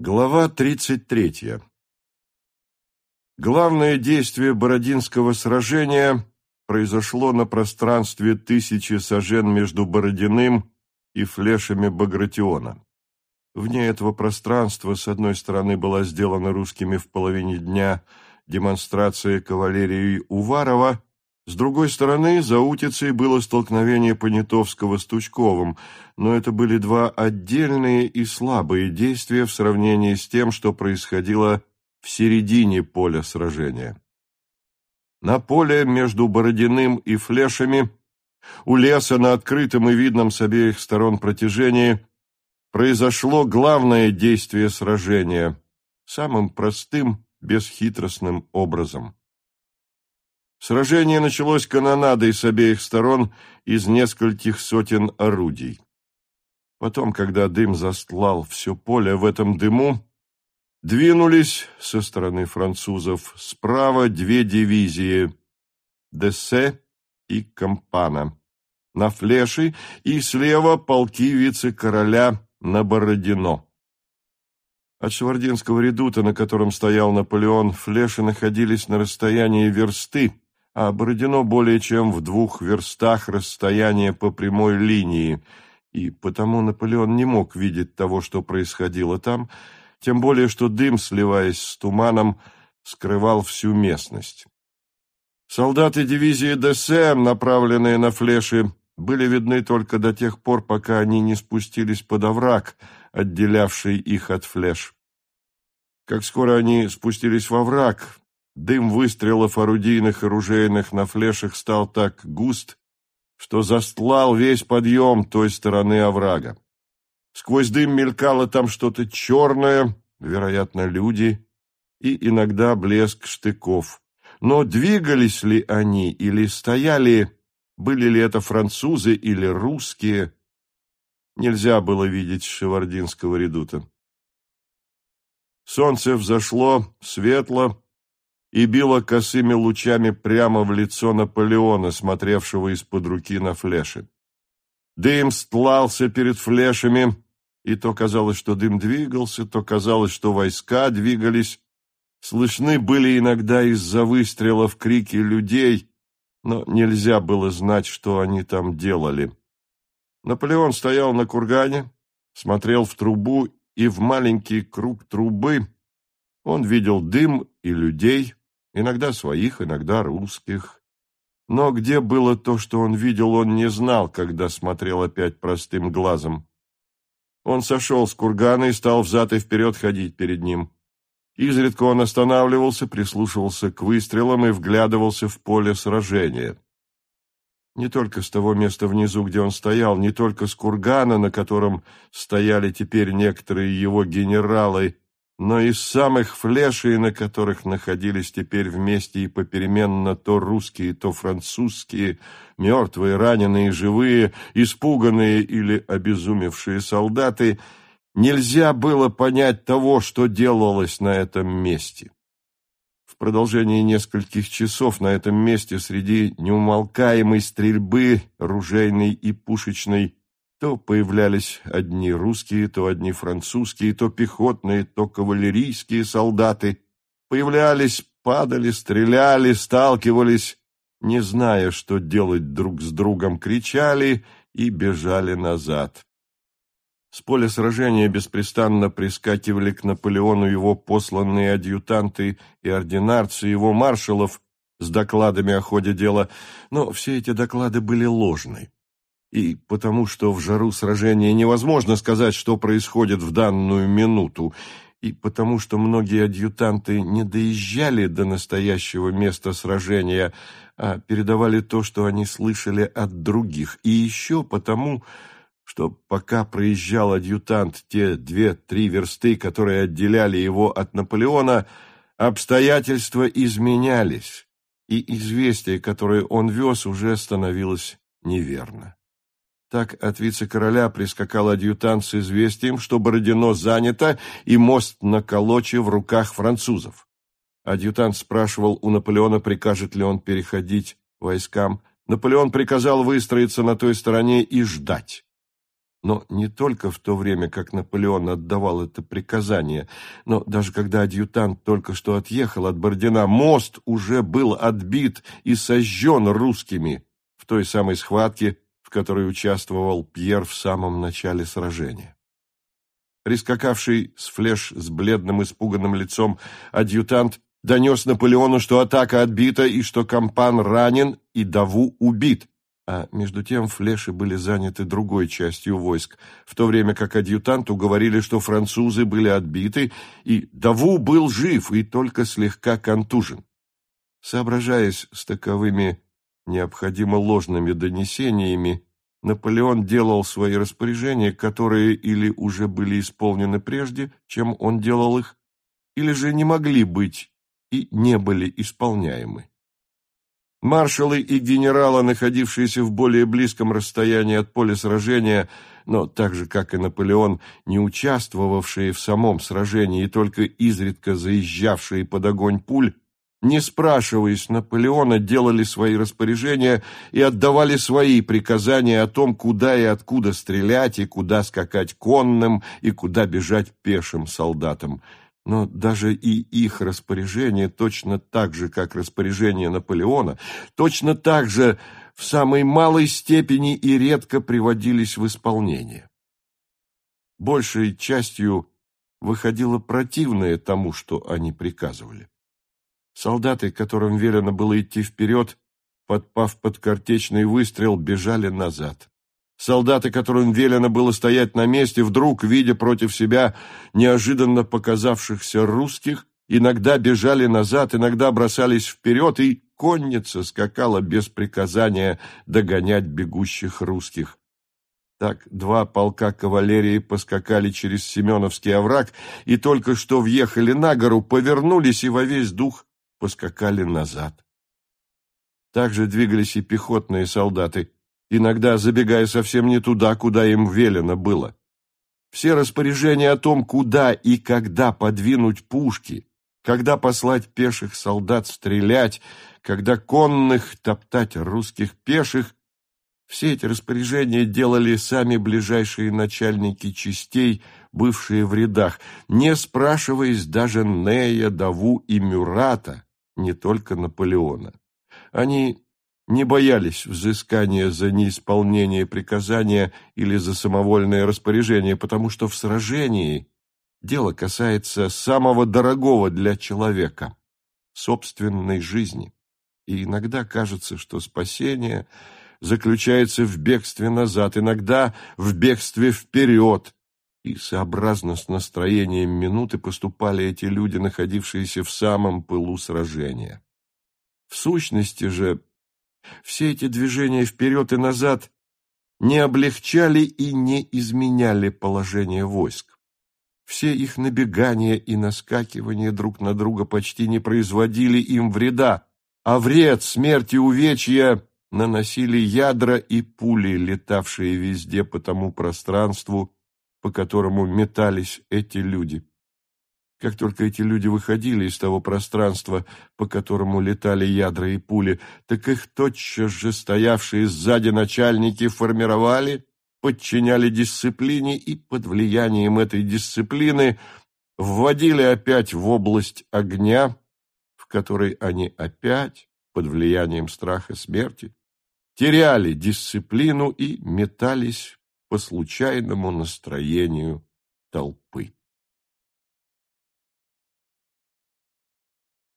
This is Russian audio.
Глава 33. Главное действие Бородинского сражения произошло на пространстве тысячи сажен между Бородиным и флешами Багратиона. Вне этого пространства, с одной стороны, была сделана русскими в половине дня демонстрация кавалерии Уварова, с другой стороны, за Утицей было столкновение Понятовского с Тучковым, но это были два отдельные и слабые действия в сравнении с тем, что происходило в середине поля сражения. На поле между Бородиным и Флешами, у леса на открытом и видном с обеих сторон протяжении, произошло главное действие сражения, самым простым, бесхитростным образом. Сражение началось канонадой с обеих сторон из нескольких сотен орудий. Потом, когда дым застлал все поле, в этом дыму двинулись со стороны французов справа две дивизии Дессе и Кампана на Флеши и слева полки вице-короля на Бородино. От Швардинского редута, на котором стоял Наполеон, Флеши находились на расстоянии версты, Бородино более чем в двух верстах расстояния по прямой линии, и потому Наполеон не мог видеть того, что происходило там, тем более что дым, сливаясь с туманом, скрывал всю местность. Солдаты дивизии ДСМ, направленные на флеши, были видны только до тех пор, пока они не спустились под овраг, отделявший их от флеш. Как скоро они спустились во враг, Дым выстрелов орудийных и ружейных на флешах стал так густ, что застлал весь подъем той стороны оврага. Сквозь дым мелькало там что-то черное, вероятно, люди, и иногда блеск штыков. Но двигались ли они или стояли, были ли это французы или русские, нельзя было видеть Шевардинского редута. Солнце взошло светло, и била косыми лучами прямо в лицо Наполеона, смотревшего из-под руки на флеши. Дым стлался перед флешами, и то казалось, что дым двигался, то казалось, что войска двигались. Слышны были иногда из-за выстрелов крики людей, но нельзя было знать, что они там делали. Наполеон стоял на кургане, смотрел в трубу, и в маленький круг трубы он видел дым и людей, иногда своих, иногда русских. Но где было то, что он видел, он не знал, когда смотрел опять простым глазом. Он сошел с кургана и стал взад и вперед ходить перед ним. Изредка он останавливался, прислушивался к выстрелам и вглядывался в поле сражения. Не только с того места внизу, где он стоял, не только с кургана, на котором стояли теперь некоторые его генералы, но из самых флешей, на которых находились теперь вместе и попеременно то русские, то французские, мертвые, раненые, живые, испуганные или обезумевшие солдаты, нельзя было понять того, что делалось на этом месте. В продолжении нескольких часов на этом месте среди неумолкаемой стрельбы, ружейной и пушечной, то появлялись одни русские, то одни французские, то пехотные, то кавалерийские солдаты. Появлялись, падали, стреляли, сталкивались, не зная, что делать друг с другом, кричали и бежали назад. С поля сражения беспрестанно прискакивали к Наполеону его посланные адъютанты и ординарцы его маршалов с докладами о ходе дела, но все эти доклады были ложны и потому что в жару сражения невозможно сказать, что происходит в данную минуту, и потому что многие адъютанты не доезжали до настоящего места сражения, а передавали то, что они слышали от других, и еще потому, что пока проезжал адъютант те две-три версты, которые отделяли его от Наполеона, обстоятельства изменялись, и известие, которое он вез, уже становилось неверно. Так от вице-короля прискакал адъютант с известием, что Бородино занято и мост на Колоче в руках французов. Адъютант спрашивал у Наполеона, прикажет ли он переходить войскам. Наполеон приказал выстроиться на той стороне и ждать. Но не только в то время, как Наполеон отдавал это приказание, но даже когда адъютант только что отъехал от Бордина, мост уже был отбит и сожжен русскими в той самой схватке, в которой участвовал Пьер в самом начале сражения. Прискакавший с флеш с бледным испуганным лицом адъютант донес Наполеону, что атака отбита и что Кампан ранен и Даву убит. А между тем флеши были заняты другой частью войск, в то время как адъютанту говорили, что французы были отбиты, и Даву был жив и только слегка контужен. Соображаясь с таковыми необходимо ложными донесениями, Наполеон делал свои распоряжения, которые или уже были исполнены прежде, чем он делал их, или же не могли быть и не были исполняемы. Маршалы и генералы, находившиеся в более близком расстоянии от поля сражения, но так же, как и Наполеон, не участвовавшие в самом сражении и только изредка заезжавшие под огонь пуль, не спрашиваясь Наполеона, делали свои распоряжения и отдавали свои приказания о том, куда и откуда стрелять, и куда скакать конным, и куда бежать пешим солдатам. Но даже и их распоряжения, точно так же, как распоряжение Наполеона, точно так же в самой малой степени и редко приводились в исполнение. Большей частью выходило противное тому, что они приказывали. Солдаты, которым велено было идти вперед, подпав под картечный выстрел, бежали назад. Солдаты, которым велено было стоять на месте, вдруг, видя против себя неожиданно показавшихся русских, иногда бежали назад, иногда бросались вперед, и конница скакала без приказания догонять бегущих русских. Так два полка кавалерии поскакали через Семеновский овраг и только что въехали на гору, повернулись и во весь дух поскакали назад. Также двигались и пехотные солдаты, иногда забегая совсем не туда, куда им велено было. Все распоряжения о том, куда и когда подвинуть пушки, когда послать пеших солдат стрелять, когда конных топтать русских пеших, все эти распоряжения делали сами ближайшие начальники частей, бывшие в рядах, не спрашиваясь даже Нея, Даву и Мюрата, не только Наполеона. Они не боялись взыскания за неисполнение приказания или за самовольное распоряжение, потому что в сражении дело касается самого дорогого для человека – собственной жизни. И иногда кажется, что спасение заключается в бегстве назад, иногда в бегстве вперед, и сообразно с настроением минуты поступали эти люди, находившиеся в самом пылу сражения. В сущности же, все эти движения вперед и назад не облегчали и не изменяли положение войск. Все их набегания и наскакивания друг на друга почти не производили им вреда, а вред, смерть и увечья наносили ядра и пули, летавшие везде по тому пространству, по которому метались эти люди. Как только эти люди выходили из того пространства, по которому летали ядра и пули, так их тотчас же стоявшие сзади начальники формировали, подчиняли дисциплине и под влиянием этой дисциплины вводили опять в область огня, в которой они опять, под влиянием страха смерти, теряли дисциплину и метались по случайному настроению толпы.